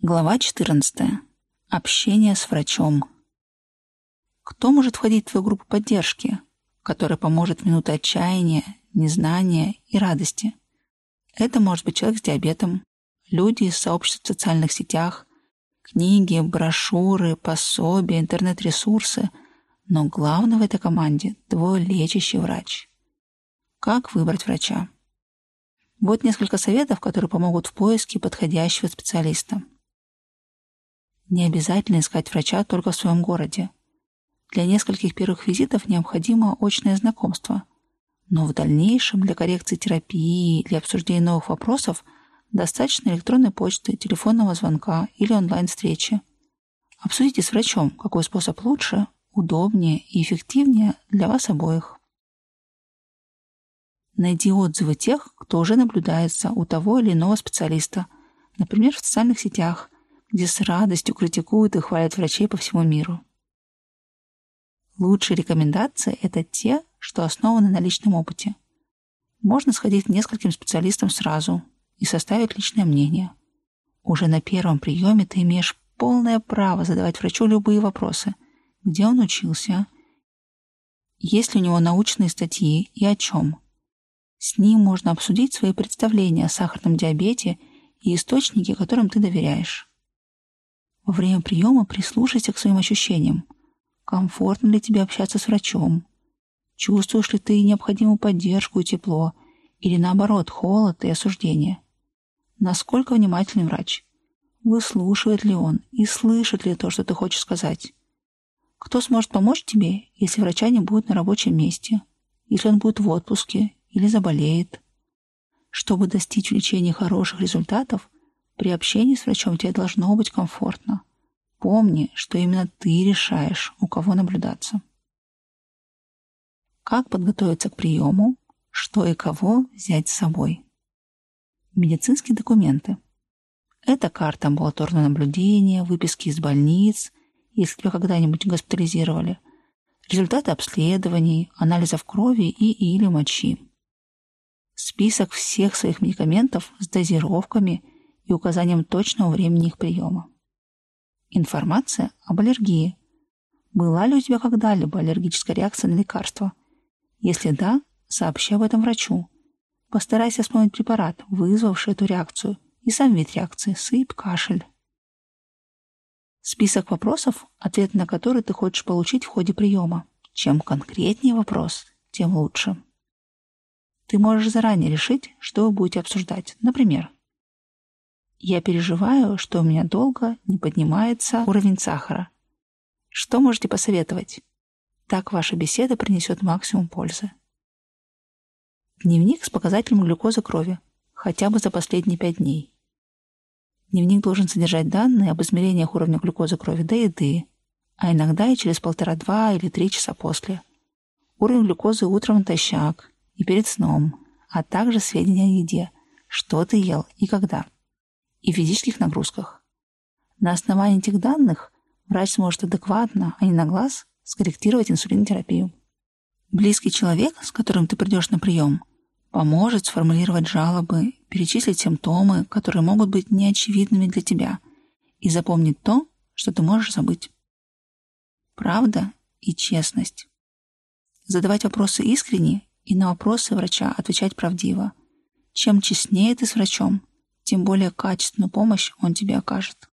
Глава 14. Общение с врачом. Кто может входить в твою группу поддержки, которая поможет в минуты отчаяния, незнания и радости? Это может быть человек с диабетом, люди из сообществ в социальных сетях, книги, брошюры, пособия, интернет-ресурсы, но главное в этой команде – твой лечащий врач. Как выбрать врача? Вот несколько советов, которые помогут в поиске подходящего специалиста. Не обязательно искать врача только в своем городе. Для нескольких первых визитов необходимо очное знакомство. Но в дальнейшем для коррекции терапии, для обсуждения новых вопросов достаточно электронной почты, телефонного звонка или онлайн-встречи. Обсудите с врачом, какой способ лучше, удобнее и эффективнее для вас обоих. Найди отзывы тех, кто уже наблюдается у того или иного специалиста, например, в социальных сетях – где с радостью критикуют и хвалят врачей по всему миру. Лучшие рекомендации – это те, что основаны на личном опыте. Можно сходить к нескольким специалистам сразу и составить личное мнение. Уже на первом приеме ты имеешь полное право задавать врачу любые вопросы. Где он учился? Есть ли у него научные статьи и о чем? С ним можно обсудить свои представления о сахарном диабете и источники, которым ты доверяешь. Во время приема прислушайся к своим ощущениям. Комфортно ли тебе общаться с врачом? Чувствуешь ли ты необходимую поддержку и тепло? Или наоборот, холод и осуждение? Насколько внимательный врач? Выслушивает ли он и слышит ли то, что ты хочешь сказать? Кто сможет помочь тебе, если врача не будет на рабочем месте? Если он будет в отпуске или заболеет? Чтобы достичь в лечении хороших результатов – при общении с врачом тебе должно быть комфортно. Помни, что именно ты решаешь, у кого наблюдаться. Как подготовиться к приему, что и кого взять с собой. Медицинские документы. Это карта амбулаторного наблюдения, выписки из больниц, если тебя когда-нибудь госпитализировали, результаты обследований, анализов крови и или мочи. Список всех своих медикаментов с дозировками – и указанием точного времени их приема. Информация об аллергии. Была ли у тебя когда-либо аллергическая реакция на лекарство? Если да, сообщи об этом врачу. Постарайся вспомнить препарат, вызвавший эту реакцию, и сам вид реакции – сыпь, кашель. Список вопросов, ответ на которые ты хочешь получить в ходе приема. Чем конкретнее вопрос, тем лучше. Ты можешь заранее решить, что вы будете обсуждать. Например, я переживаю, что у меня долго не поднимается уровень сахара. Что можете посоветовать? Так ваша беседа принесет максимум пользы. Дневник с показателем глюкозы крови, хотя бы за последние пять дней. Дневник должен содержать данные об измерениях уровня глюкозы крови до еды, а иногда и через полтора-два или три часа после. Уровень глюкозы утром натощак и перед сном, а также сведения о еде, что ты ел и когда и физических нагрузках. На основании этих данных врач сможет адекватно, а не на глаз, скорректировать инсулинотерапию. Близкий человек, с которым ты придешь на прием, поможет сформулировать жалобы, перечислить симптомы, которые могут быть неочевидными для тебя, и запомнить то, что ты можешь забыть. Правда и честность. Задавать вопросы искренне и на вопросы врача отвечать правдиво. Чем честнее ты с врачом, тем более качественную помощь он тебе окажет.